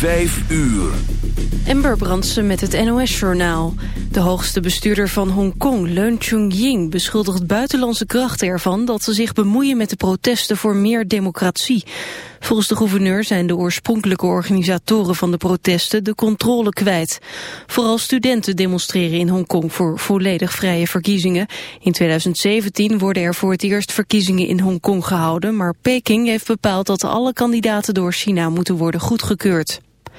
Vijf uur. Ember Brandsen met het NOS-journaal. De hoogste bestuurder van Hongkong, Leun Chun-ying... beschuldigt buitenlandse krachten ervan dat ze zich bemoeien met de protesten voor meer democratie. Volgens de gouverneur zijn de oorspronkelijke organisatoren van de protesten de controle kwijt. Vooral studenten demonstreren in Hongkong voor volledig vrije verkiezingen. In 2017 worden er voor het eerst verkiezingen in Hongkong gehouden... maar Peking heeft bepaald dat alle kandidaten door China moeten worden goedgekeurd.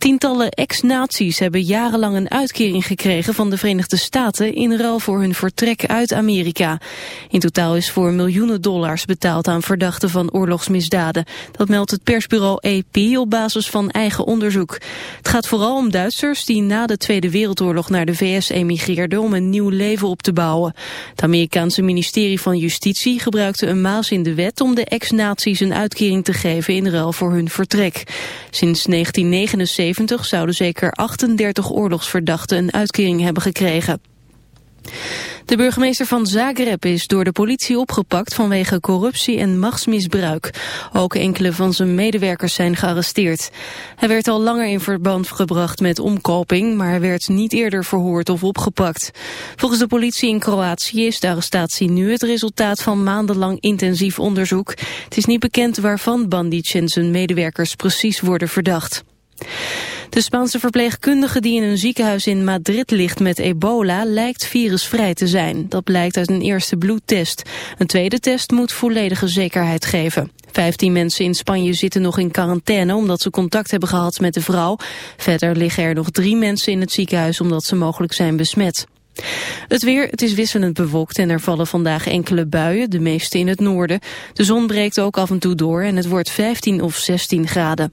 Tientallen ex-nazi's hebben jarenlang een uitkering gekregen van de Verenigde Staten in ruil voor hun vertrek uit Amerika. In totaal is voor miljoenen dollars betaald aan verdachten van oorlogsmisdaden. Dat meldt het persbureau AP op basis van eigen onderzoek. Het gaat vooral om Duitsers die na de Tweede Wereldoorlog naar de VS emigreerden om een nieuw leven op te bouwen. Het Amerikaanse ministerie van Justitie gebruikte een maas in de wet om de ex-nazi's een uitkering te geven in ruil voor hun vertrek. Sinds 1979 zouden zeker 38 oorlogsverdachten een uitkering hebben gekregen. De burgemeester van Zagreb is door de politie opgepakt vanwege corruptie en machtsmisbruik. Ook enkele van zijn medewerkers zijn gearresteerd. Hij werd al langer in verband gebracht met omkoping, maar werd niet eerder verhoord of opgepakt. Volgens de politie in Kroatië is de arrestatie nu het resultaat van maandenlang intensief onderzoek. Het is niet bekend waarvan Bandic en zijn medewerkers precies worden verdacht. De Spaanse verpleegkundige die in een ziekenhuis in Madrid ligt met ebola lijkt virusvrij te zijn. Dat blijkt uit een eerste bloedtest. Een tweede test moet volledige zekerheid geven. Vijftien mensen in Spanje zitten nog in quarantaine omdat ze contact hebben gehad met de vrouw. Verder liggen er nog drie mensen in het ziekenhuis omdat ze mogelijk zijn besmet. Het weer, het is wisselend bewolkt en er vallen vandaag enkele buien, de meeste in het noorden. De zon breekt ook af en toe door en het wordt 15 of 16 graden.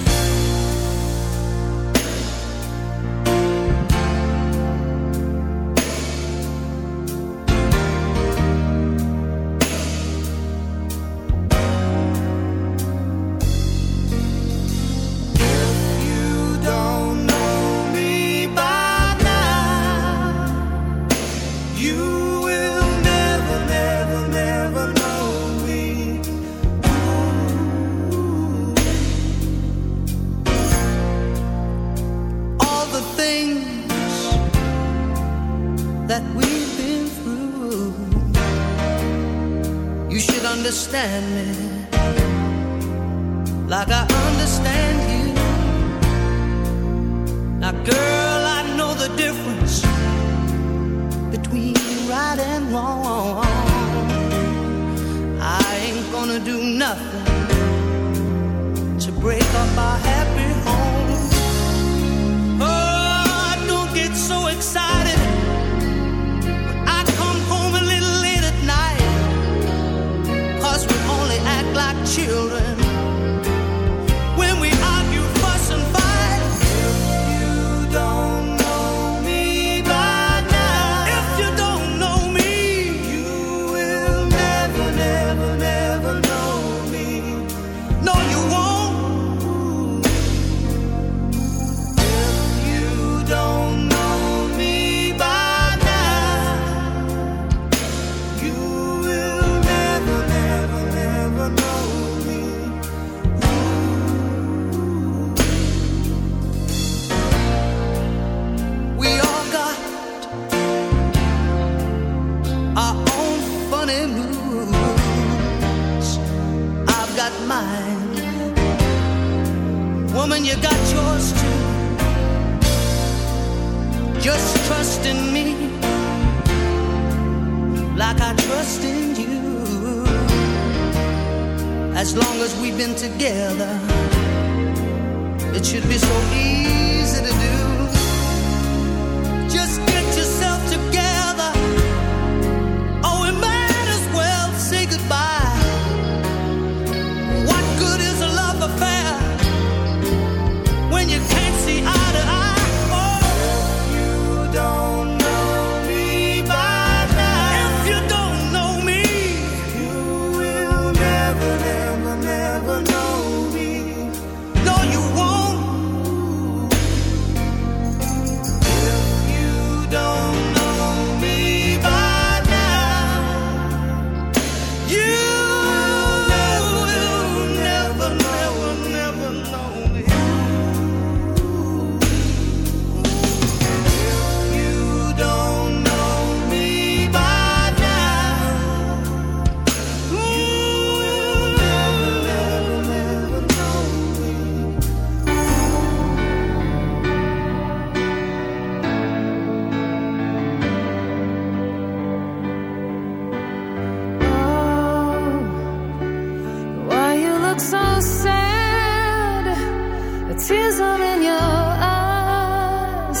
Tears in your eyes.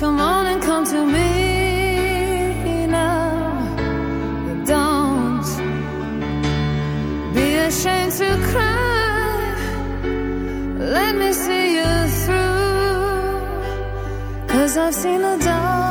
Come on and come to me now. Don't be ashamed to cry. Let me see you through. Cause I've seen the dark.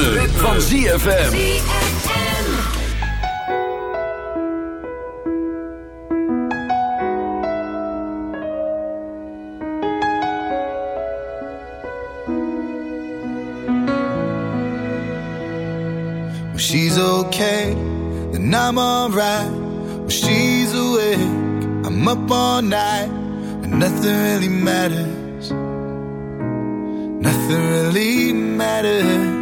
Ritme, van ZFM. When she's okay, then I'm alright. When she's awake, I'm up all night. And nothing really matters. Nothing really matters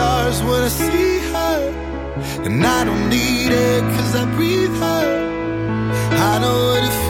stars when I see her. And I don't need it cause I breathe her. I know what it feels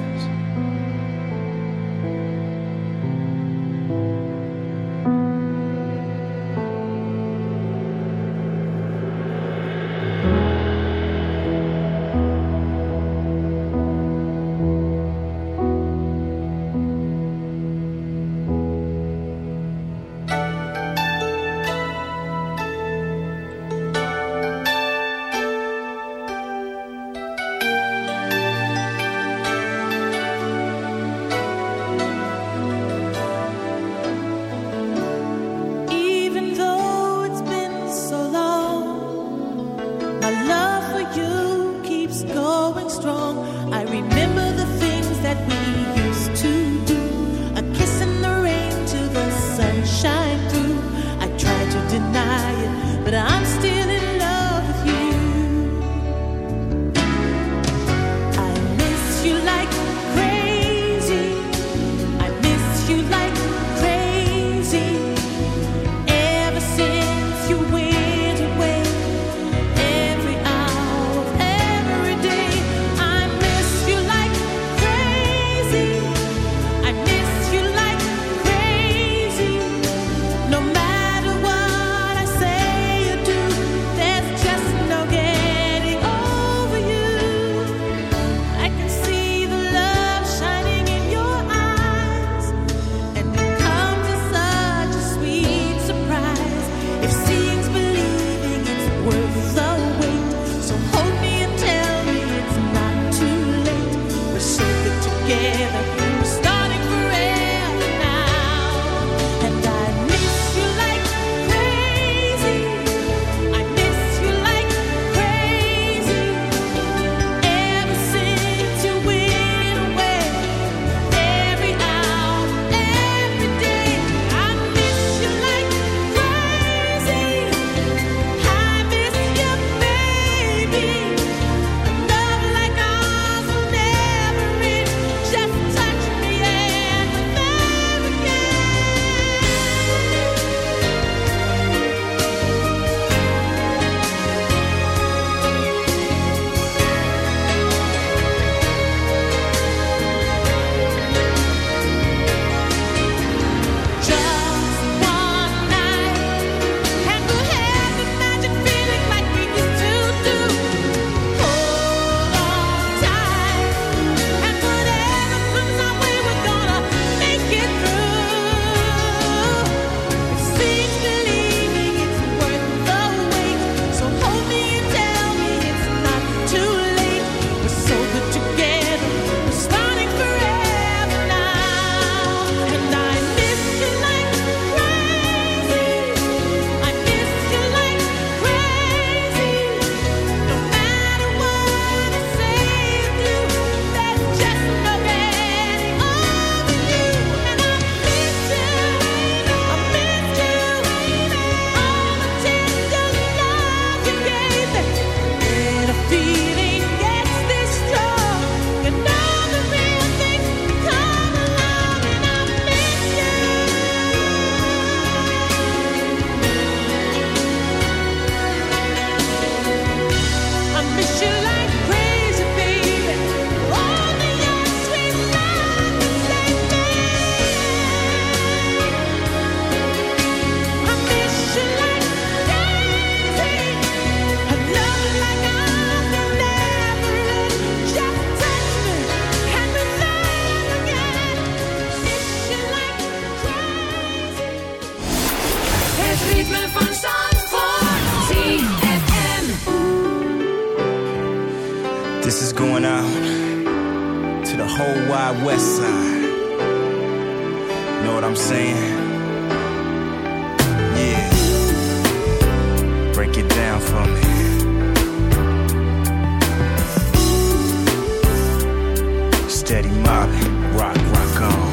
Rock, rock on.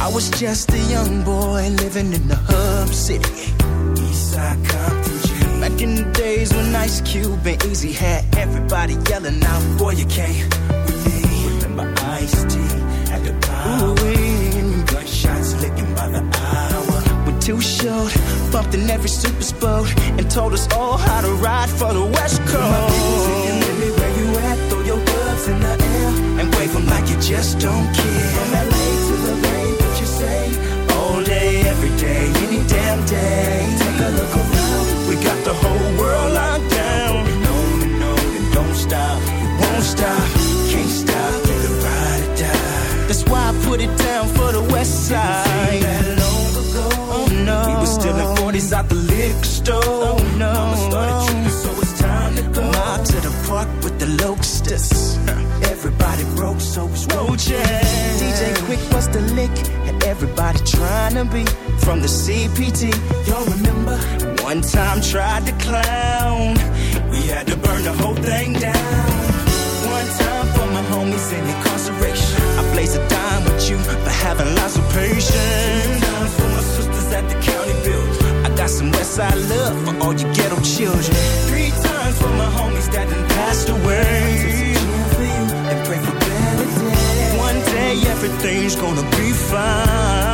I was just a young boy living in the hub city. Eastside Compton G. Back in the days when Ice Cube and Eazy had everybody yelling out, Boy, you can't with me. Remember Ice T at the power. Gunshots licking by the hour. We're too short, bumped in every super boat, and told us all how to ride for the West Coast. And wave 'em like you just don't care. From LA to the Bay, what you say? All day, every day, any damn day. Take a look around, we got the whole world locked down. No, no, and don't stop, it won't stop, can't stop, get the ride or die. That's why I put it down for the West Side. That long ago, oh no, we was still in 40s out the liquor store. Oh no, Mama started trying to be from the CPT. Y'all remember? One time tried to clown, we had to burn the whole thing down. One time for my homies in incarceration. I blaze a dime with you for having lots of patience. Two times for my sisters at the county build. I got some Westside love for all you ghetto children. Three times for my homies that done passed away. And pray for better days. One day everything's gonna be fine.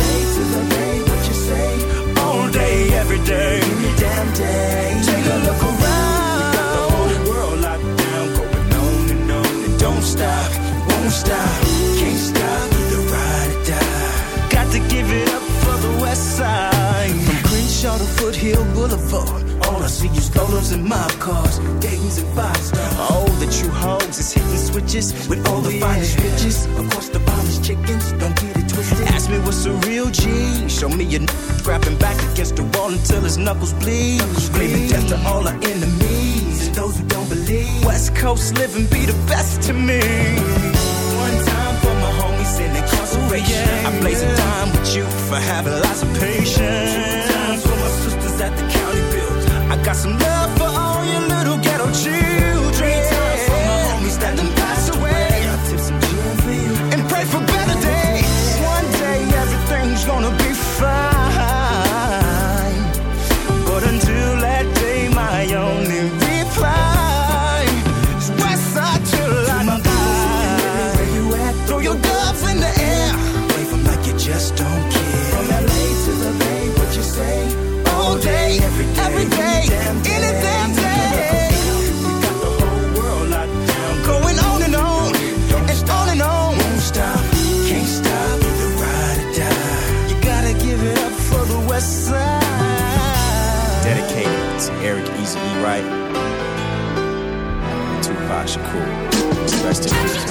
and mob cars, Dayton's and five stars. Oh, the true hoes is hitting switches with all the finest bitches. Of course, the finest chickens, don't get it twisted. Ask me what's a real G. Show me a n- grabbing back against the wall until his knuckles bleed. Screaming death to all our enemies and those who don't believe. West Coast living be the best to me. One time for my homies in incarceration. Oh, I blaze a dime with you for having lots of patience. Two times for my sisters at the county build. I got some love Tupac Shakur. Rest in peace.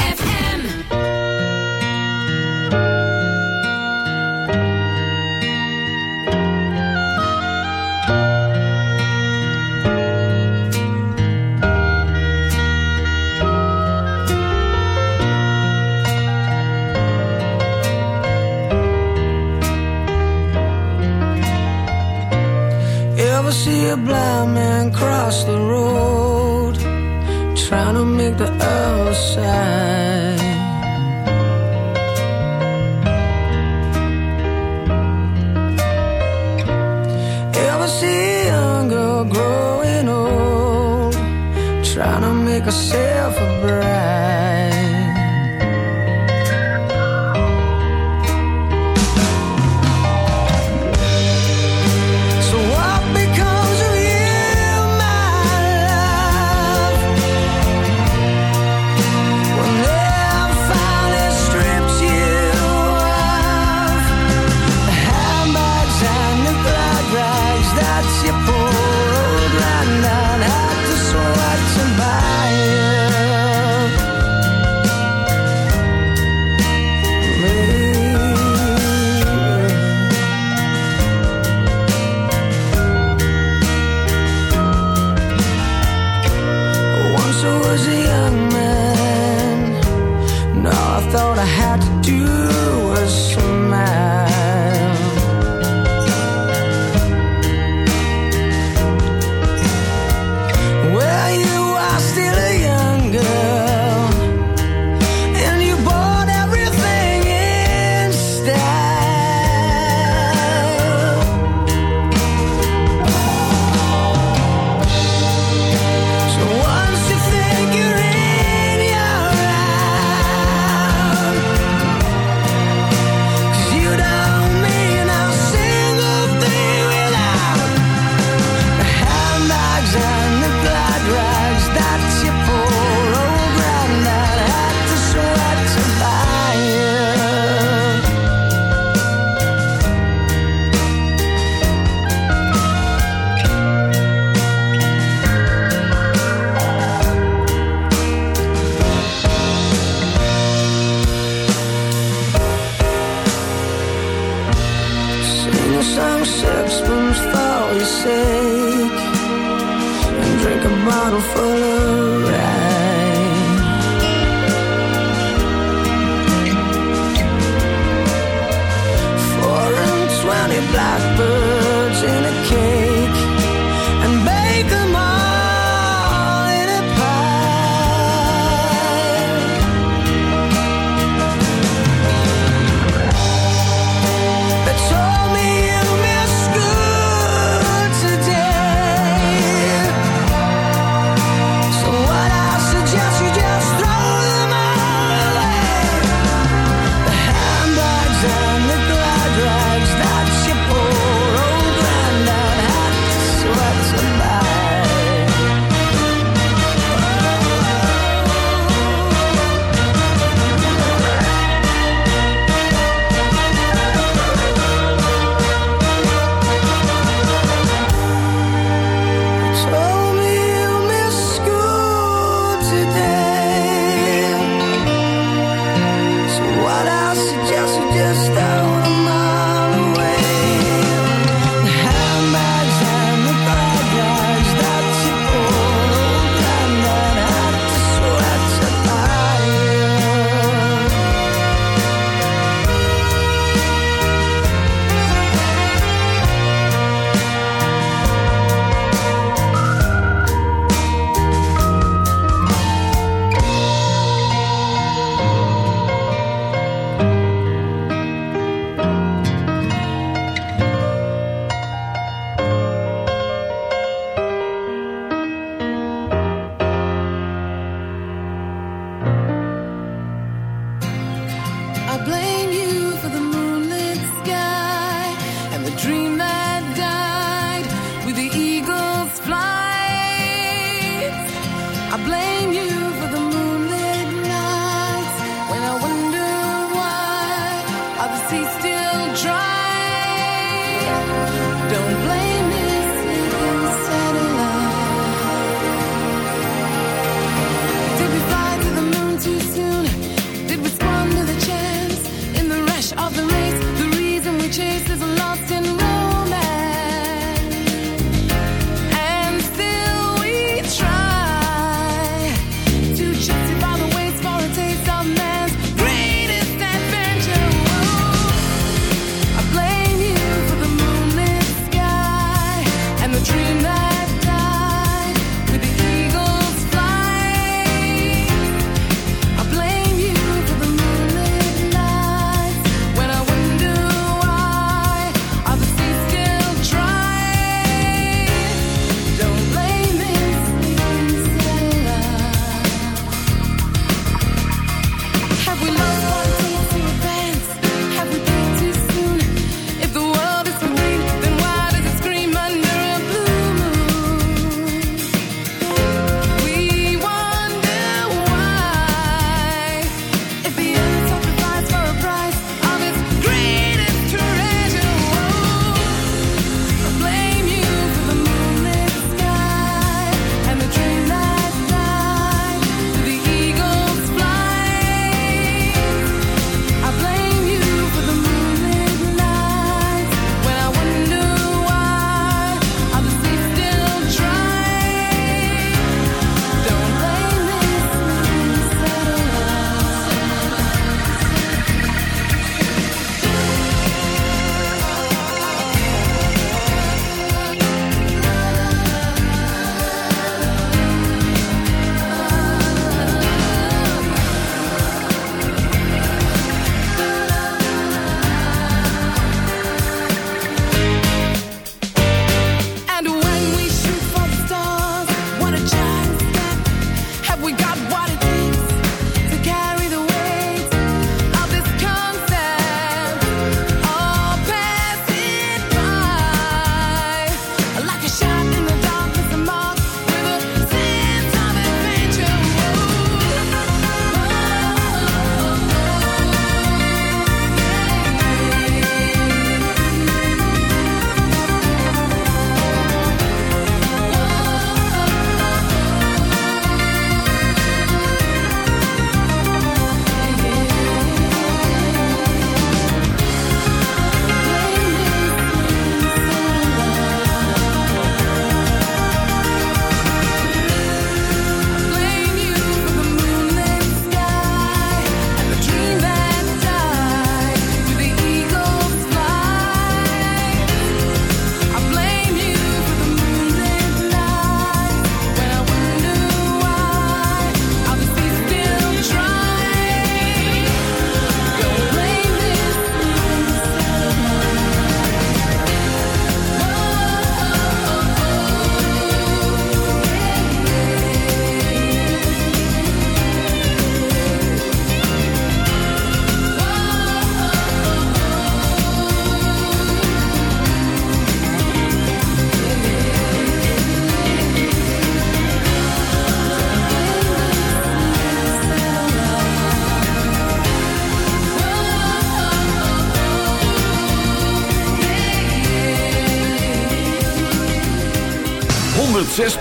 trying to make a a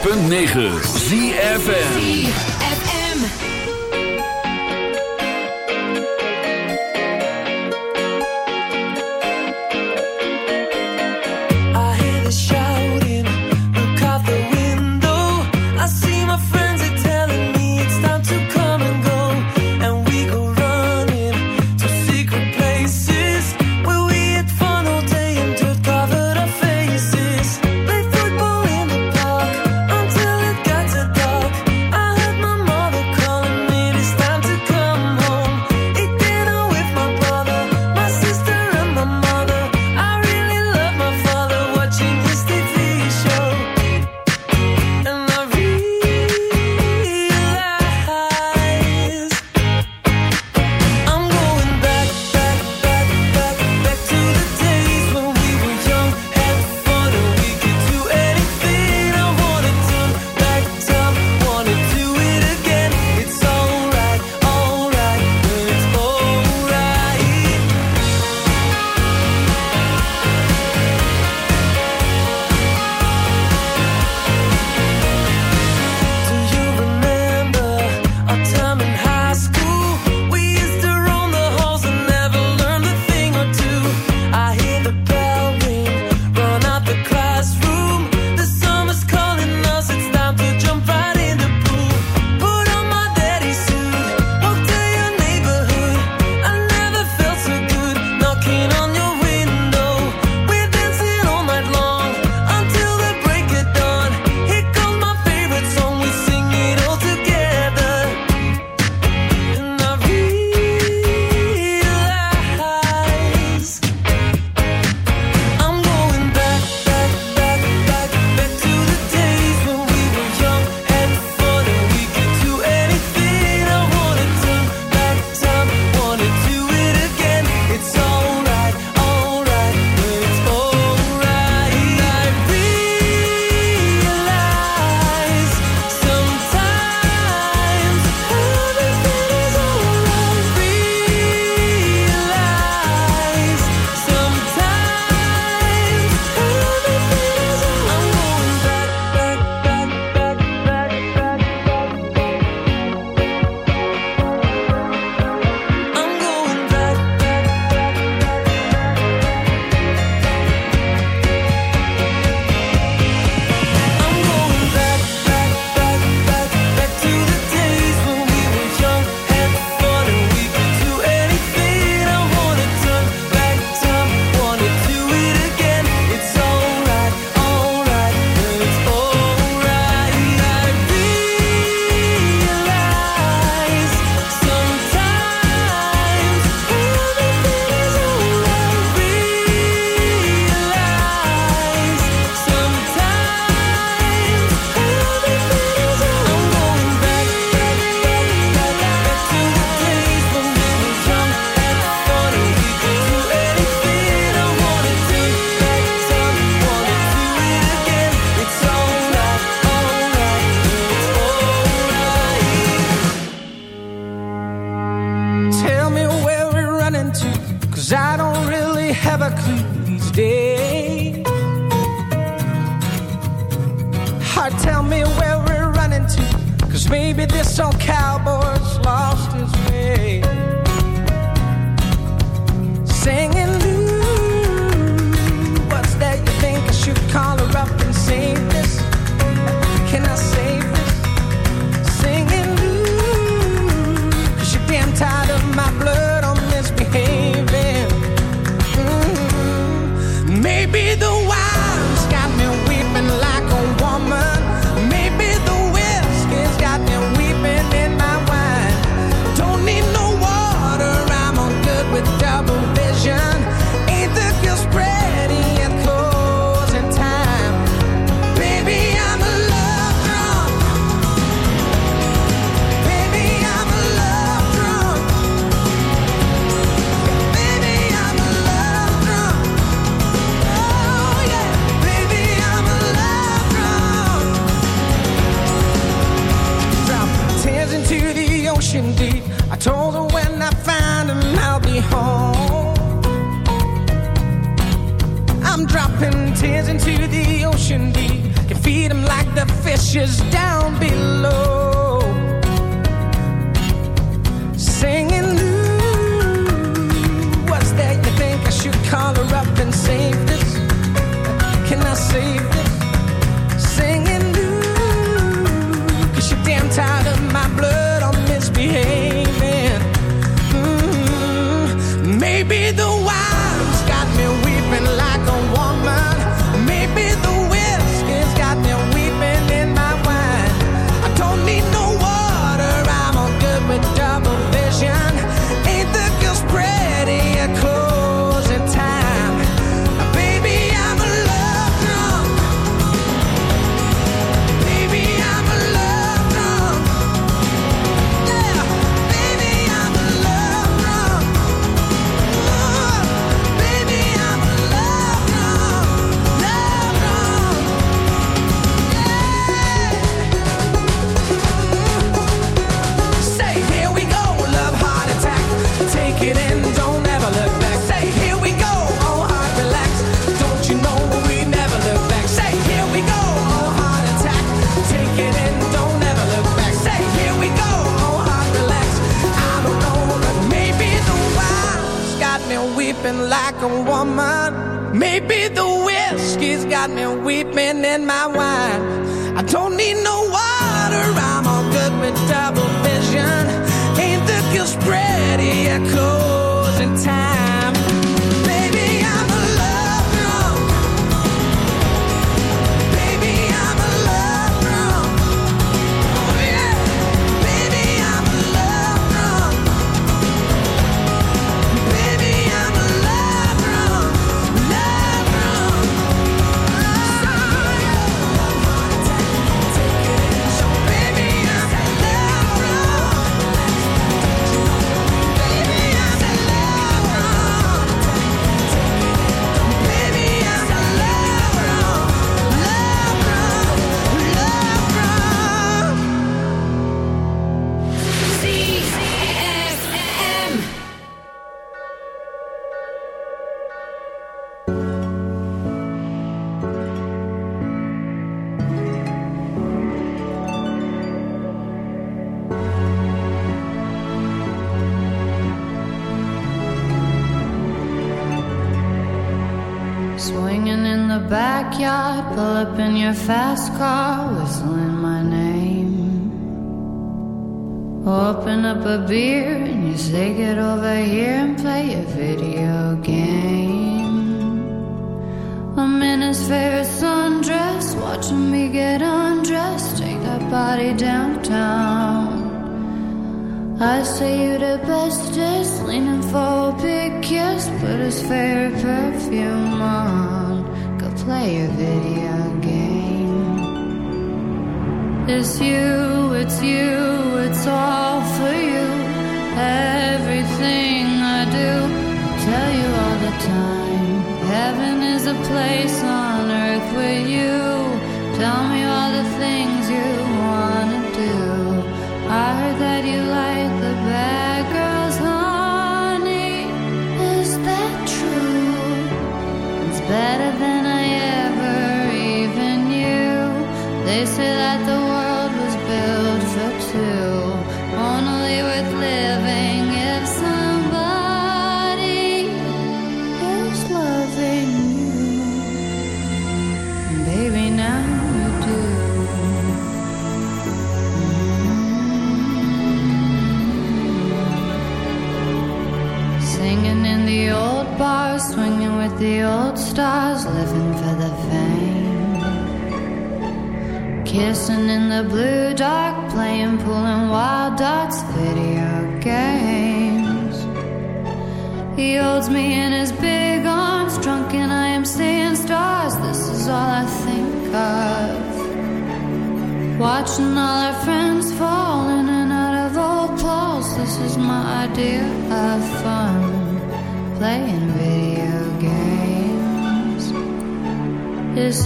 106.9 ZFN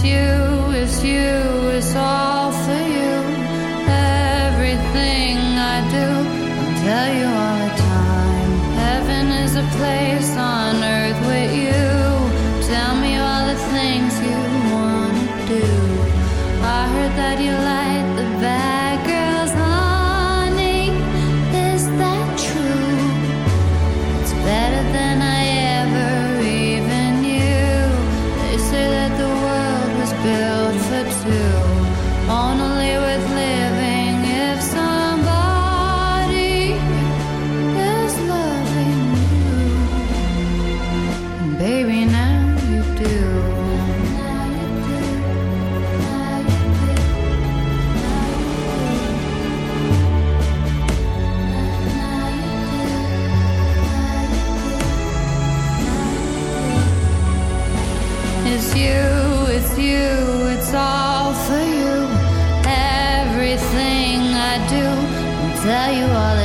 you, it's you. tell you all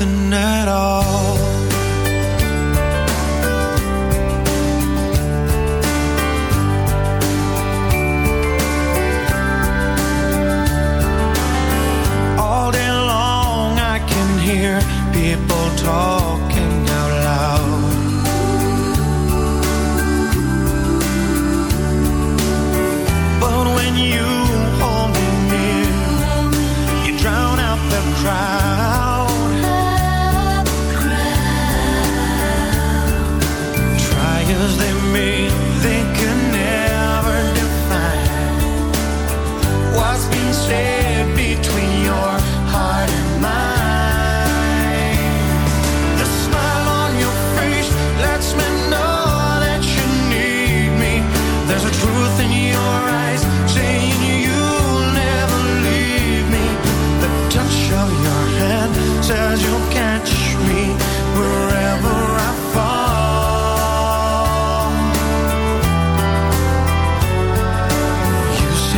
nothing at all.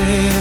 Say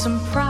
some problems,